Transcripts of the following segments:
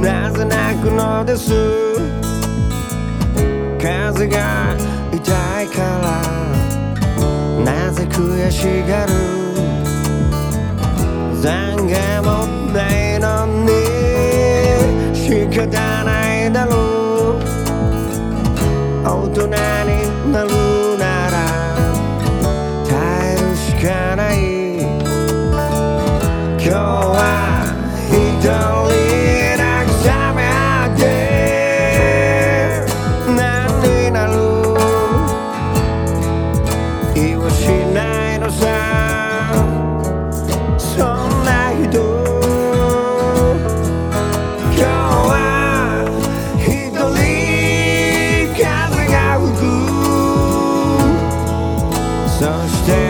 なぜ泣くのです？風が痛いから。なぜ悔しがる？残がもないのに。仕方ないだろう。大人くそして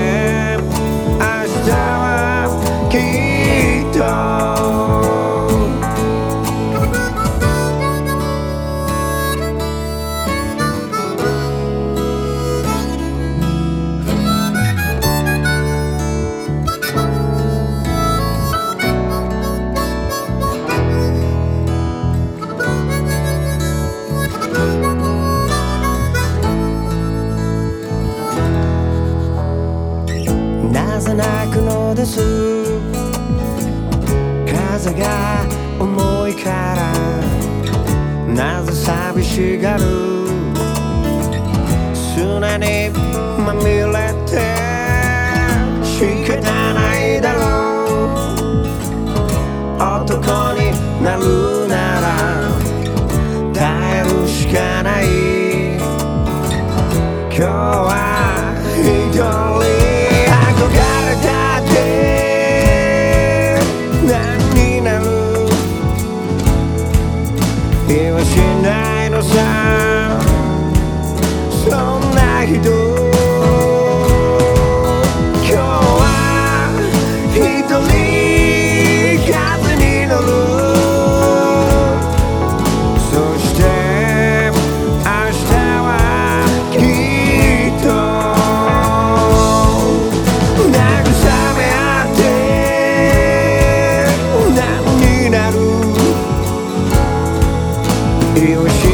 です。風が重いからなぜ寂しがる？砂にまみれてのさそんな人今日は一人風に乗る。そして明日はきっと慰め合って何になる。言わし。